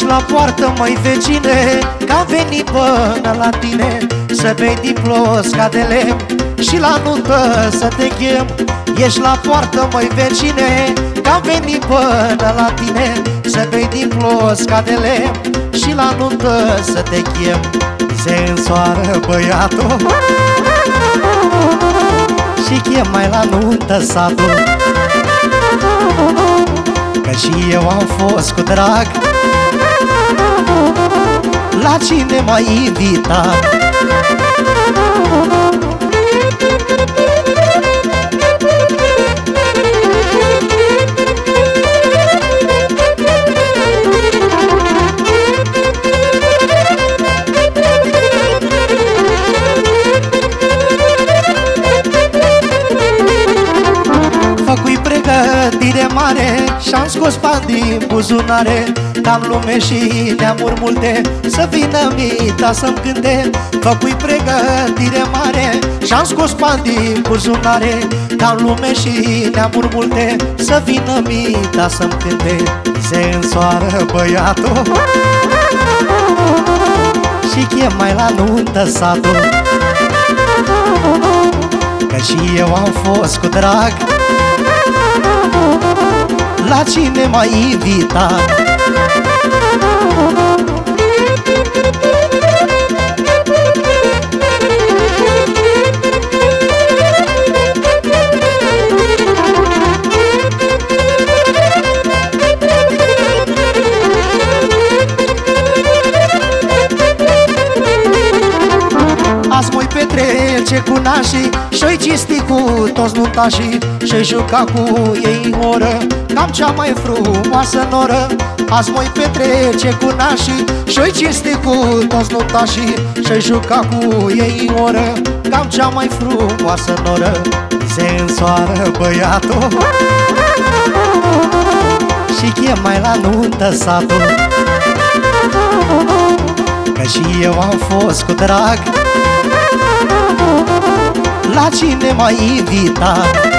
la poartă, măi vecine Că am venit până la tine. Să bei din plosca de lemn Și la nuntă să te chem. Ești la poartă, măi vecine Că am venit până la tine. Să bei din plosca de lemn Și la nuntă să te chem. Se însoară băiatul Și chem mai la nuntă satul. Că și eu am fost cu drag La cine m-ai invitat. Făcui pregătire mare Și-am scos bani din buzunare Cam lume și neamuri multe Să vină mita să-mi cânte. Făcui pregătire mare Și-am scos bani din buzunare. Cam lume și neamuri multe Să vină mita să-mi cânte. Se însoară băiatul Și chem mai la nuntă satul. Că și eu am fost cu drag La cine m-ai invitat nașii Și-o cisti cu toți nuntașii Și-o juca cu ei o oră. Cam cea mai frumoasă noră Azi mă petrece cu nașii Și-o cisti cu toți nuntașii Și-o juca cu ei o oră. Cam cea mai frumoasă noră Se însoară băiatul. Și chem mai la nuntă satul. Că și eu am fost cu drag La cine m-ai invitat